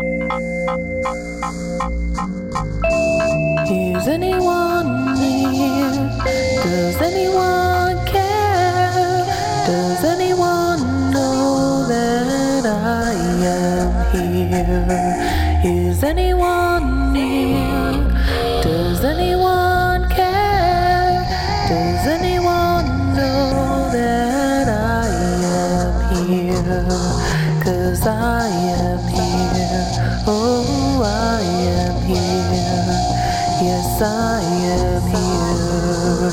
Is anyone here? Does anyone care? Does anyone know that I am here? Is anyone near? Does anyone care? Does anyone know that I am here? Cause I am I am here. Yes, I am here.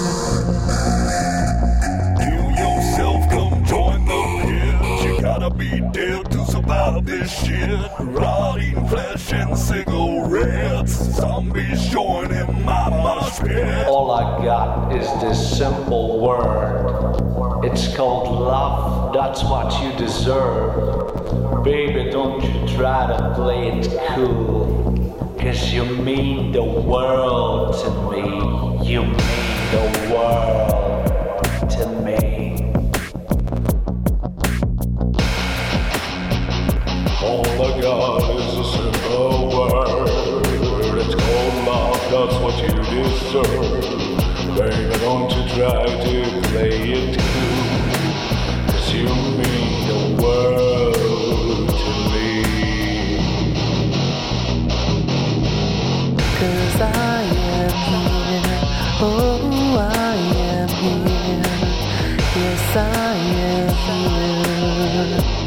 Kill yourself, come join the pit. You gotta be dead to survive this shit. Rotting flesh and cigarettes. Zombies joining my mosh pit. All I got is this simple word. It's called love. That's what you deserve. Baby, don't you try to play it cool. Cause you mean the world to me. You mean the world to me. All I got is a simple word. It's called love, that's what you deserve. Baby, don't you try to play it I am.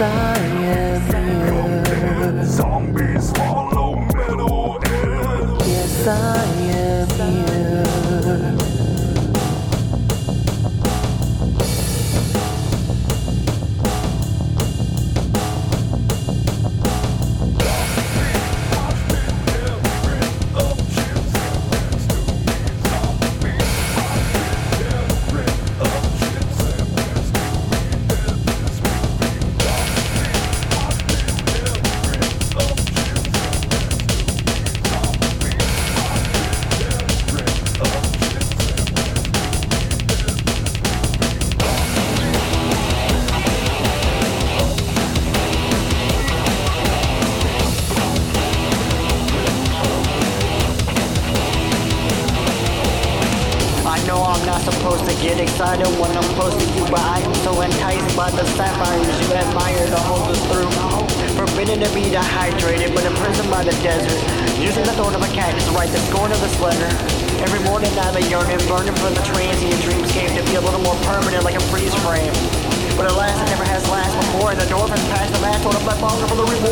Yes, not supposed to get excited when I'm close to you, but I am so enticed by the sapphires you admire to hold us through. Forbidden to be dehydrated, but imprisoned by the desert. Using the thorn of a cactus to write the scorn of the slender. Every morning I'm a yearning, burning for the transient dreamscape to be a little more permanent like a freeze frame. But alas, it never has last before, and the dwarf has passed the match on a black box for the reward